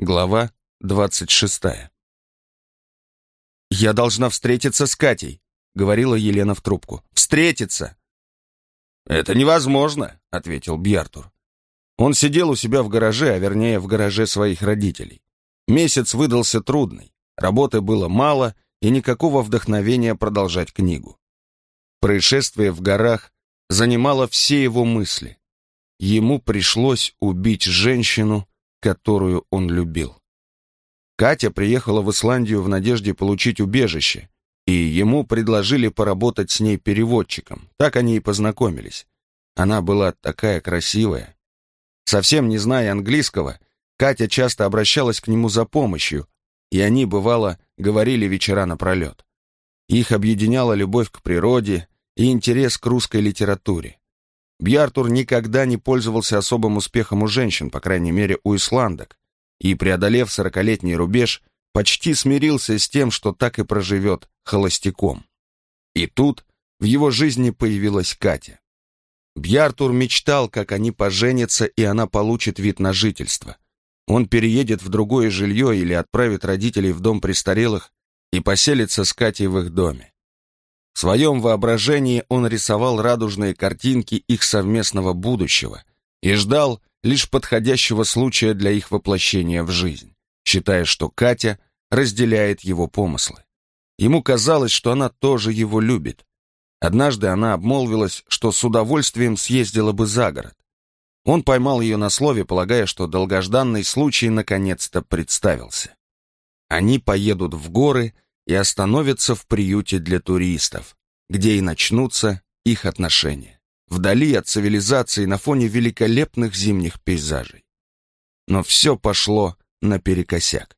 Глава двадцать шестая. «Я должна встретиться с Катей», — говорила Елена в трубку. «Встретиться!» «Это невозможно», — ответил Бьяртур. Он сидел у себя в гараже, а вернее в гараже своих родителей. Месяц выдался трудный, работы было мало и никакого вдохновения продолжать книгу. Происшествие в горах занимало все его мысли. Ему пришлось убить женщину, которую он любил. Катя приехала в Исландию в надежде получить убежище, и ему предложили поработать с ней переводчиком. Так они и познакомились. Она была такая красивая. Совсем не зная английского, Катя часто обращалась к нему за помощью, и они, бывало, говорили вечера напролет. Их объединяла любовь к природе и интерес к русской литературе. Бьяртур никогда не пользовался особым успехом у женщин, по крайней мере, у исландок, и, преодолев сорокалетний рубеж, почти смирился с тем, что так и проживет холостяком. И тут в его жизни появилась Катя. Бьяртур мечтал, как они поженятся, и она получит вид на жительство. Он переедет в другое жилье или отправит родителей в дом престарелых и поселится с Катей в их доме. В своем воображении он рисовал радужные картинки их совместного будущего и ждал лишь подходящего случая для их воплощения в жизнь, считая, что Катя разделяет его помыслы. Ему казалось, что она тоже его любит. Однажды она обмолвилась, что с удовольствием съездила бы за город. Он поймал ее на слове, полагая, что долгожданный случай наконец-то представился. Они поедут в горы и остановятся в приюте для туристов, где и начнутся их отношения, вдали от цивилизации на фоне великолепных зимних пейзажей. Но все пошло наперекосяк.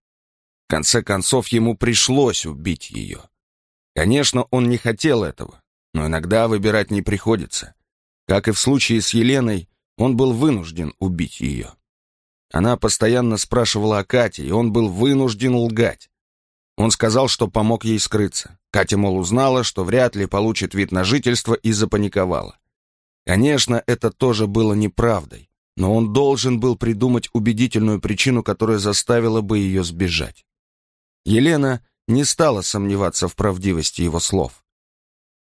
В конце концов, ему пришлось убить ее. Конечно, он не хотел этого, но иногда выбирать не приходится. Как и в случае с Еленой, он был вынужден убить ее. Она постоянно спрашивала о Кате, и он был вынужден лгать. Он сказал, что помог ей скрыться. Катя, мол, узнала, что вряд ли получит вид на жительство и запаниковала. Конечно, это тоже было неправдой, но он должен был придумать убедительную причину, которая заставила бы ее сбежать. Елена не стала сомневаться в правдивости его слов.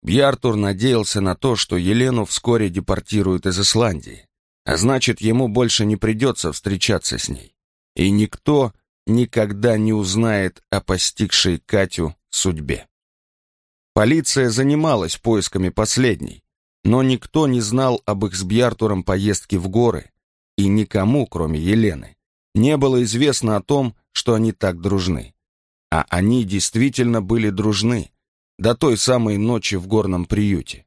Бьяртур надеялся на то, что Елену вскоре депортируют из Исландии, а значит, ему больше не придется встречаться с ней. И никто никогда не узнает о постигшей Катю судьбе. Полиция занималась поисками последней, но никто не знал об их с Бьяртуром поездке в горы, и никому, кроме Елены, не было известно о том, что они так дружны. А они действительно были дружны, до той самой ночи в горном приюте.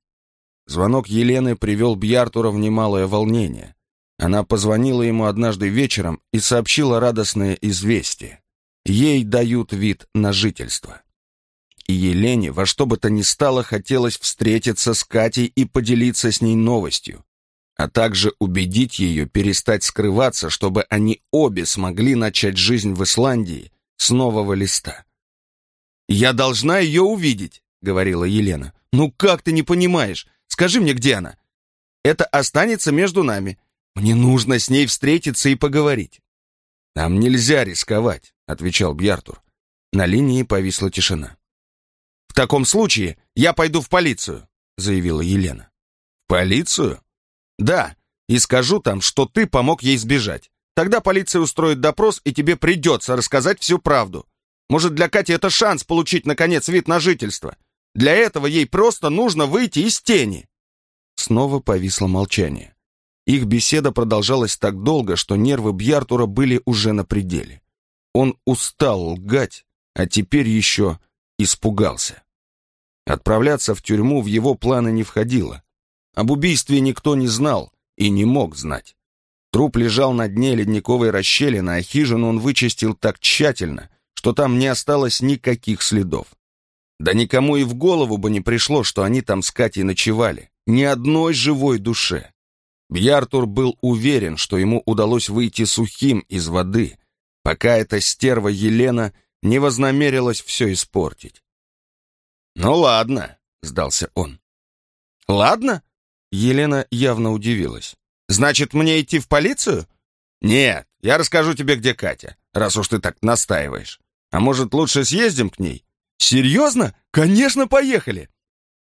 Звонок Елены привел Бьяртура в немалое волнение. Она позвонила ему однажды вечером и сообщила радостное известие. Ей дают вид на жительство. И Елене во что бы то ни стало хотелось встретиться с Катей и поделиться с ней новостью, а также убедить ее перестать скрываться, чтобы они обе смогли начать жизнь в Исландии с нового листа. «Я должна ее увидеть», — говорила Елена. «Ну как ты не понимаешь? Скажи мне, где она? Это останется между нами. Мне нужно с ней встретиться и поговорить». «Нам нельзя рисковать», — отвечал Бьяртур. На линии повисла тишина. «В таком случае я пойду в полицию», — заявила Елена. «В полицию?» «Да, и скажу там, что ты помог ей сбежать. Тогда полиция устроит допрос, и тебе придется рассказать всю правду. Может, для Кати это шанс получить, наконец, вид на жительство. Для этого ей просто нужно выйти из тени». Снова повисло молчание. Их беседа продолжалась так долго, что нервы Бьяртура были уже на пределе. Он устал лгать, а теперь еще испугался. Отправляться в тюрьму в его планы не входило. Об убийстве никто не знал и не мог знать. Труп лежал на дне ледниковой расщелины, а хижину он вычистил так тщательно, что там не осталось никаких следов. Да никому и в голову бы не пришло, что они там с Катей ночевали. Ни одной живой душе. Бьяртур был уверен, что ему удалось выйти сухим из воды, пока эта стерва Елена не вознамерилась все испортить. «Ну ладно», — сдался он. «Ладно?» — Елена явно удивилась. «Значит, мне идти в полицию?» «Нет, я расскажу тебе, где Катя, раз уж ты так настаиваешь. А может, лучше съездим к ней? Серьезно? Конечно, поехали.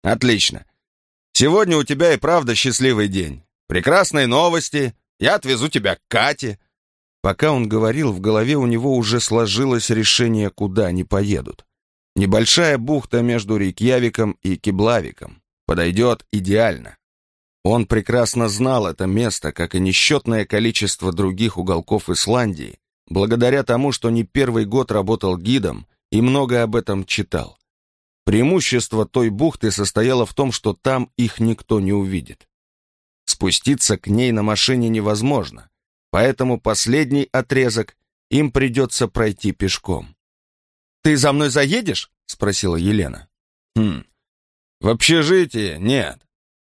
Отлично. Сегодня у тебя и правда счастливый день. Прекрасные новости. Я отвезу тебя к Кате. Пока он говорил, в голове у него уже сложилось решение, куда они поедут. Небольшая бухта между Рейкьявиком и Киблавиком. Подойдет идеально. Он прекрасно знал это место, как и несчетное количество других уголков Исландии, благодаря тому, что не первый год работал гидом и много об этом читал. Преимущество той бухты состояло в том, что там их никто не увидит. Спуститься к ней на машине невозможно, поэтому последний отрезок им придется пройти пешком. «Ты за мной заедешь?» — спросила Елена. «Хм, в общежитии нет.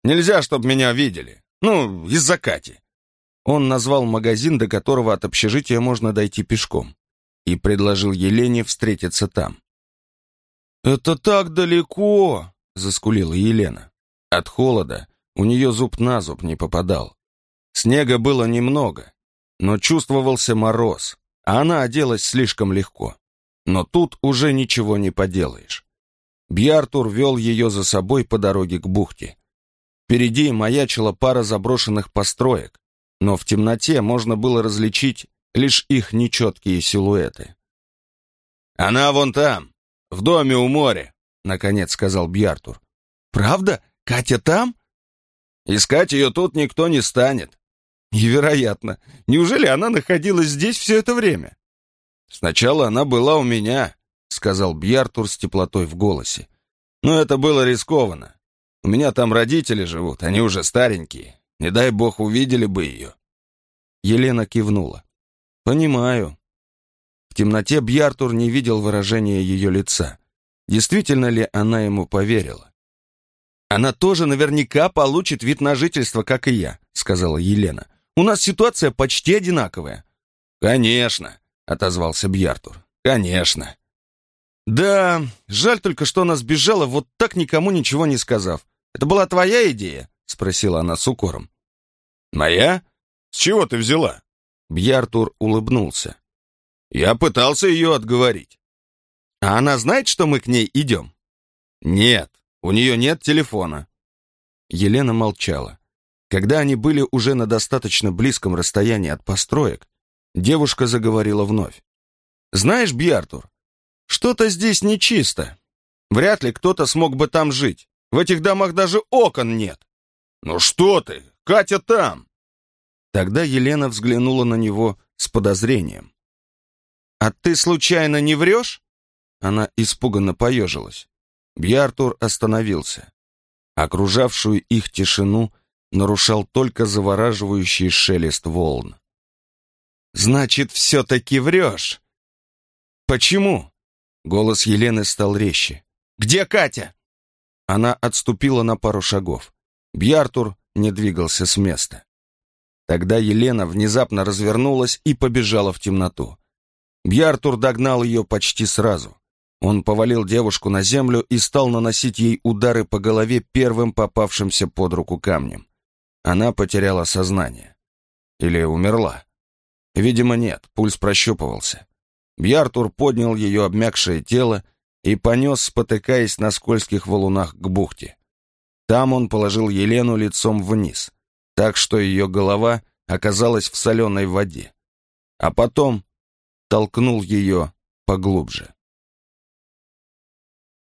Нельзя, чтобы меня видели. Ну, из-за Кати». Он назвал магазин, до которого от общежития можно дойти пешком, и предложил Елене встретиться там. «Это так далеко!» — заскулила Елена. От холода у нее зуб на зуб не попадал. Снега было немного, но чувствовался мороз, а она оделась слишком легко. Но тут уже ничего не поделаешь. Бьяртур вел ее за собой по дороге к бухте. Впереди маячила пара заброшенных построек, но в темноте можно было различить лишь их нечеткие силуэты. «Она вон там, в доме у моря», — наконец сказал Бьяртур. «Правда? Катя там?» «Искать ее тут никто не станет». «Невероятно! Неужели она находилась здесь все это время?» «Сначала она была у меня», — сказал Бьяртур с теплотой в голосе. «Но это было рискованно. У меня там родители живут, они уже старенькие. Не дай бог увидели бы ее». Елена кивнула. «Понимаю». В темноте Бьяртур не видел выражения ее лица. Действительно ли она ему поверила? «Она тоже наверняка получит вид на жительство, как и я», — сказала Елена. «У нас ситуация почти одинаковая». «Конечно», — отозвался Бьяртур. «Конечно». «Да, жаль только, что она сбежала, вот так никому ничего не сказав. Это была твоя идея?» — спросила она с укором. «Моя? С чего ты взяла?» Бьяртур улыбнулся. «Я пытался ее отговорить». «А она знает, что мы к ней идем?» «Нет, у нее нет телефона». Елена молчала. Когда они были уже на достаточно близком расстоянии от построек, девушка заговорила вновь. «Знаешь, Бьяртур, что-то здесь нечисто. Вряд ли кто-то смог бы там жить. В этих домах даже окон нет. Ну что ты, Катя там. Тогда Елена взглянула на него с подозрением. «А ты случайно не врешь?» Она испуганно поежилась. Бьяртур остановился. Окружавшую их тишину нарушал только завораживающий шелест волн. «Значит, все-таки врешь?» «Почему?» Голос Елены стал резче. «Где Катя?» Она отступила на пару шагов. Бьяртур не двигался с места. Тогда Елена внезапно развернулась и побежала в темноту. Бьяртур догнал ее почти сразу. Он повалил девушку на землю и стал наносить ей удары по голове первым попавшимся под руку камнем. Она потеряла сознание. Или умерла. Видимо, нет, пульс прощупывался. Бьяртур поднял ее обмякшее тело и понес, спотыкаясь на скользких валунах к бухте. Там он положил Елену лицом вниз, так что ее голова оказалась в соленой воде, а потом толкнул ее поглубже.